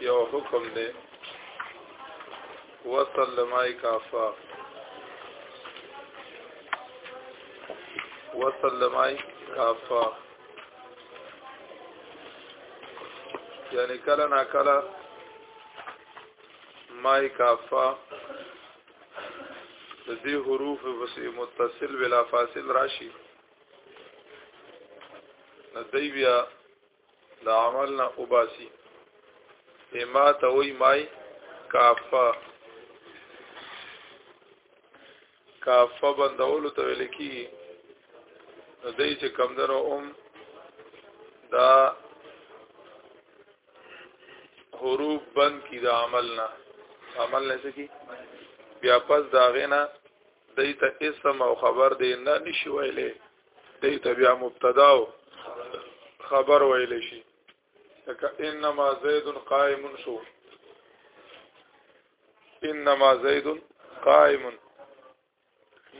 یو حکم دی وسلمای کافا وسلمای کافا یعنی کله نا کله مای کافا د دې حروف وسې متصل ولا فاصل راشي ندی بیا د عمل نه وباسي ما ته وای مای کافه کافه بندولو ته ویل کی نو دای چې کم درو اوم دا حروف بند کی د عمل نه عمل نه سکی بیا پس دا غینا دای ته اسم او خبر دی نه نشویلې دې ته بیا مبتدا او خبر ویل شي لکه انما زید قائم شو انما زید قائم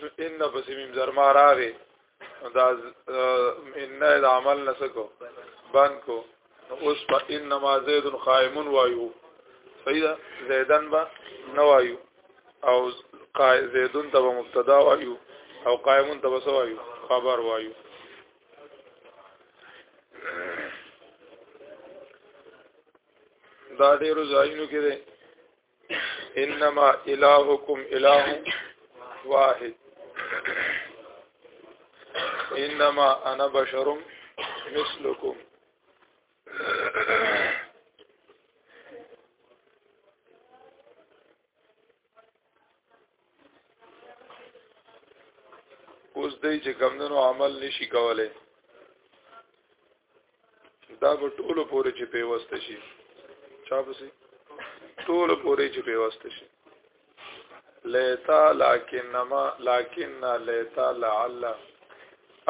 نو ان پس میم زرما راغې دا ان د عمل نسکو بند کو اوس په انما زید قائم وایو صحیح زیدن با نه وایو او قائم زیدن ته مبتدا وایو او قائم ته وایو خبر وایو دا ډیرو ځایونو کې دی انما الهکم اله واحد انما انا بشر مثلکم اوس دی چې کمدنو عمل نشي کولی دا به ټولو پورې چې پیوسته شي چا پسې ټولو پورې چې پیوسته شي لیتا لکنما لکن لیتا لعل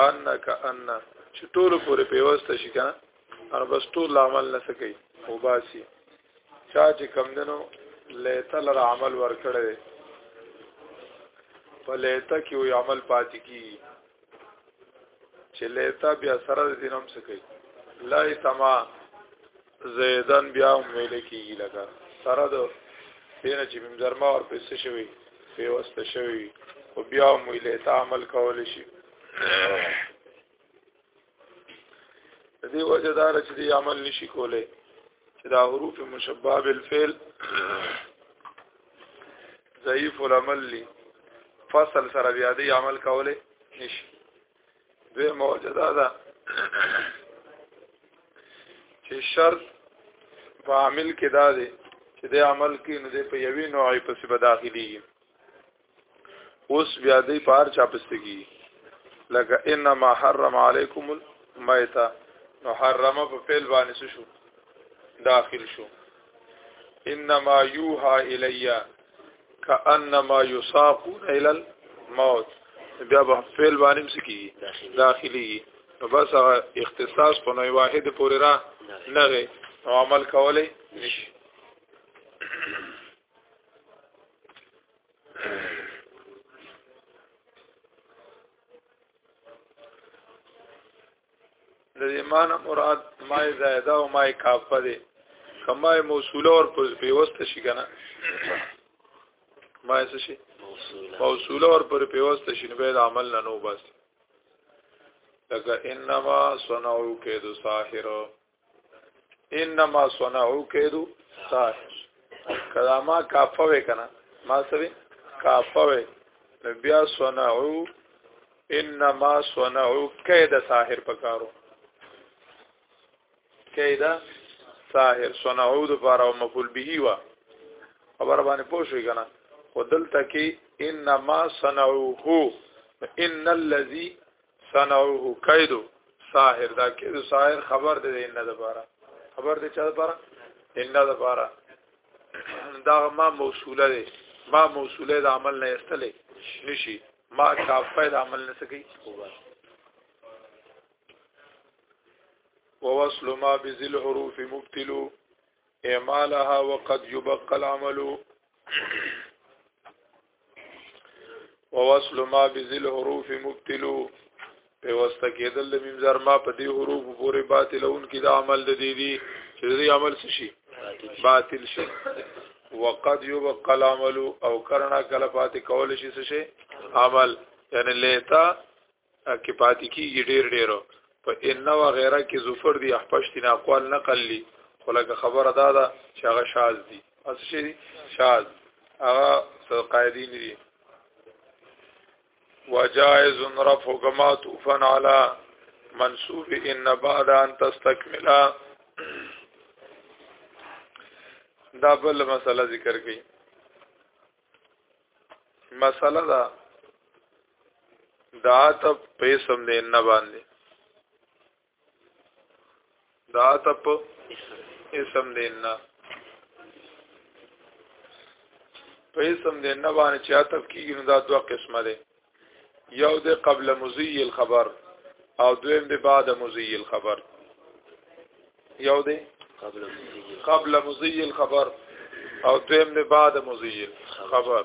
انک ان چې ټولو پورې پیوسته شي کنه هر بس ټول عمل نه سکی او باسي چا چې کم دنو لیته لر عمل ورکړی دی په لیته کې وی عمل پاتې کی چې لیته بیا سره د دینم سکی لای تما زیدن بیا هم ویل کیږي لکه سره د دینه چې بمزرما ور پېسې شوی پیوسته شوی او بیا هم ویل ته عمل کول شي د دې وجه دار چې دی عمل نشي کولای چې دا حروف مشبہ بالفعل ضعیف العمل لی فصل سره بیا دی عمل کولای نشي دوی موجه دا ده چې شرط په عامل کې دا دی چې د عمل کې نو په یوې نوعې په سبا داخلي اوس بیا دې پار چا پستګي لکه انما حرم علیکم المیتہ نو حرمه په فعل باندې څه شو داخل شو انما یوها الیا کانما یساقون الى الموت بیا په فعل باندې مسکی داخلي نو بس هغه اختصاص په نوې واحد پورې را نه غي عمل کولای نشي د ایمان مراد ما زائده او ما کافه دي کما موصوله اور پیوسته شي کنه ما څه شي موصوله اور پر پیوسته شي نو به عمل نه نو بس لکه انما صنعوا کید ساحر انما صنعو کېدو ساحر کدا ما کافه وې کنه ما سوي کافه وې بیا صنعو انما صنعو کید ساحر پکارو کید ساحر صنعو د پاره مفعول به وا خبر باندې پوښی کنه خدلته کې انما صنعوه ان الذي صنعوه کیدو ساحر دا کیدو ساحر خبر دی نه د بارا خبر دی چا د بارا ان د بارا دا ما موصوله دی ما موصوله د عمل نه استلې نشي ما کافه د عمل نه سکی ووصل ما بذل حروف مبتل اعمالها وقد يبقى العمل ووصل ما بذل حروف مبتلو په واسطه کېدل د میم زر ما په دې حروف پورې باطلون کې د عمل د دې دي چې دې عمل څه شي باطل شي وقد يبقى العمل او کرنا کله پاتې کول شي څه شي عمل یعنی لیتا کې پاتې کیږي ډیر ډیر په ان و غیره کې زفر دی احپشت نه اقوال نقل لی خو لکه خبره دا ده چې هغه شاذ دي اصل شي شاذ هغه قاعدین دي وجائز رفع كما توفن على منصوب ان بعد ان تستكمل دا بل مسله ذکر کړي مسله دا دا ته پیسم دې نه باندې دا ته په اسم دې نه پیسم دې نه باندې چې اتف کیږي نو دا دوه قسمه ده یو د قبل مزی الخبر او دویم د بعد مزی الخبر یو د قبل مزی الخبر او دویم د بعد مزی الخبر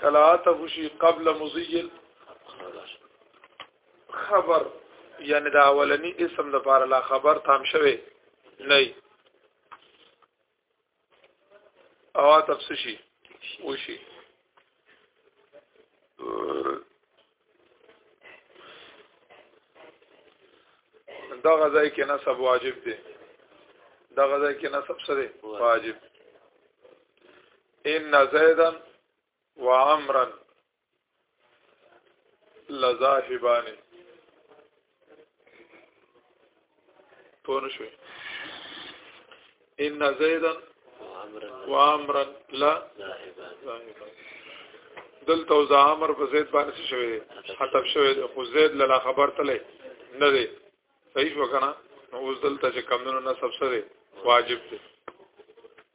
کلا تفشی قبل مزی خبر یعنی دا اولنی اسم د پاره لا خبر تام شوه نه او تفسیر شي وشي دا غځای کې نسب واجب دی دا غځای کې نسب سره واجب ان زیدا وعمرا لذاهبانه پوه نه شوي ان زيدا وامرا لا دلته او زامر په زید باندې شوی دی حتب شوی دی خو زید لا خبر تلې نه دی صحیح وکنه نو اوس دلته چې کمونو نه سب سره واجب دی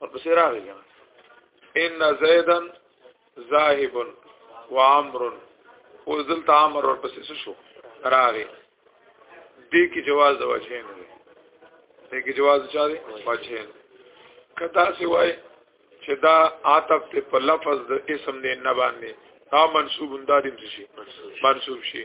او پسې راغی کنه ان زیدن ذاهب و عمر او ذلت عمر ور پسې شو راغی دې کې جواز د وجهین دی دې کې جواز چا دی وجهین کدا سوای چې دا عاطف ته په لفظ د اسم نه نه باندې دا منصوب انده دې شي منصوب شي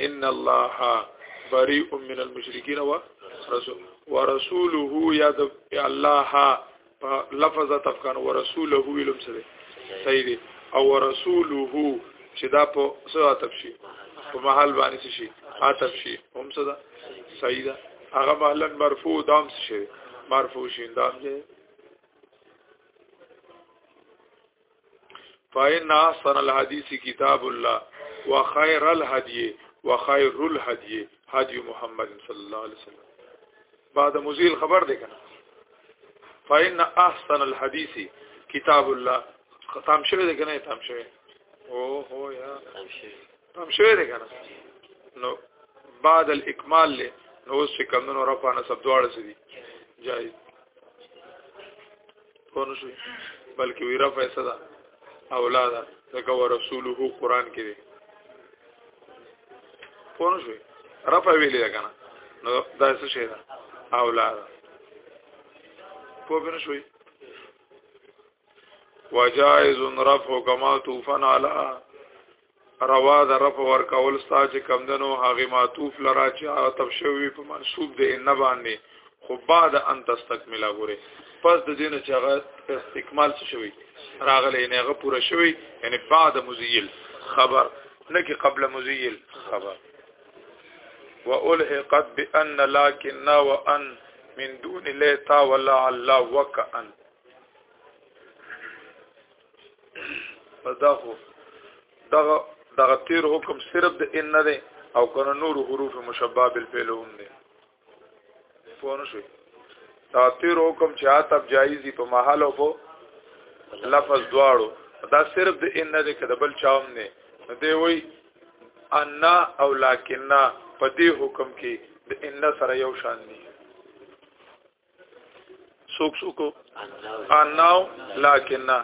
ان الله بريء من المشركين ورسول ورسوله يا الله لفظ تفکان ورسوله علم سره صحیح دی او ورسوله چې دا په څه عتب شي په محل باندې شي عتب شي هم څه ده صحیح ده هغه محلن مرفوع دام شي مرفوع شي دام دی فإن أحسن الحديث كتاب الله وخير الهدي وخير الهدي هدي محمد صلى الله عليه وسلم بعد مزيل خبر دی کنه فإن أحسن الحديث كتاب الله تام شوی دی کنه تام شوی او هو یا تام شوی تام شوی دی کنه نو بعد الاکمال له نو څه کمونو رفع نسب دواړه سدي جایز کونه شي بلکې وی رفع صدا اولاد دغه ورسوله قران کې دی کونه شي رفع ویلې ده کنه نو دا څه شي ده اولاد پوه نه شوي وجائز رفع كما توفن على روا د رف ورکول ستا چې کمدنو هغه معطوف لرا چې عطف شوی په منصوب د ان باندې خو بعد ان تستکمل غوري پس د دین چې هغه استکمال شوی راغلی نه هغه پوره شوی یعنی بعد مزیل خبر نه کې قبل مزیل خبر والحقت بان لكن وان من دون ليتا ولا الله وكأن دغه دغه دغه تیر حکم صرف د ان نه دی او کنه نور حروف مشبہ بالفعل هم دی فون شي دا تیر حکم چې عتب جایزي په محل او په لفظ دواړو دا صرف د ان نه دی کده بل چاوم نه دی وی ان او لکن په دې حکم کې د ان سره یو شان دي سوک سوکو اناو لکننا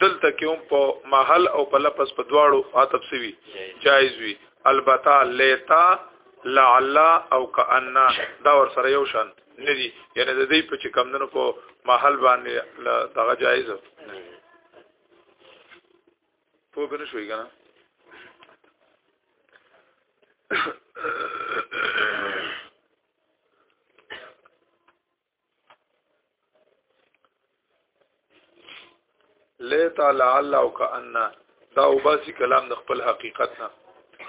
دلته کې هم په محل او په لفظ په دواړو عاطف سوي جایز وي البته لیتا لعل او کأن دا ور سره یو شان ندي یعنی د دې په چې کمندونو په محل باندې دغه جایز په بنه شوي کنه لیت لعل او کأن دا وباسي کلام د خپل حقیقت نه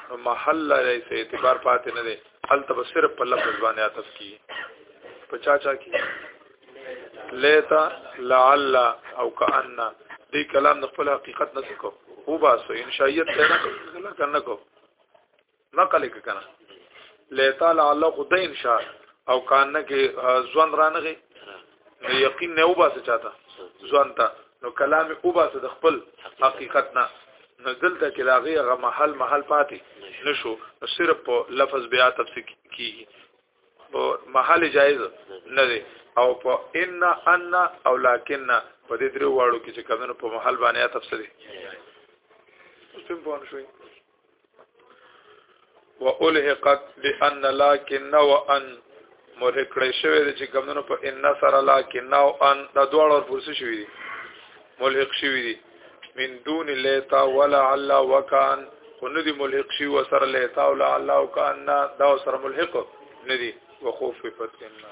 نو محل لري سه اعتبار پاتې نه دی هلته به صرف په لفظ باندې عطف کی په چا چا کی لیت لعل او کأن دې کلام د خپل حقیقت نه سکو وباسو انشائیت ته نه کنه کو نقل کې کنه لیتا لعل خدای ان شاء او کان نه کې ځوان رانغي یقین نه وباسه چاته ځوان ته نو کلام وباسه د خپل حقیقت نه نو دلته کې لاغي غ محل محل پاتې نشو صرف په لفظ بیا تفسیر کیږي او محل جایز نه دی او په ان ان او لکن په دې درو واړو کې چې کمنو په محل باندې تفسیر دي څه په ونه شوي والحقت بان لكن وان مرهق کړی شوی دی چې کمونو په ان سره لكن او ان د دوړو فرصه شوی دی ملحق شوی دی من دون لیتا ولا علا وکان خو ندی ملحق شي و سره لیتا او لا الله او کان دا سره ملحق ندی وخوف فتنه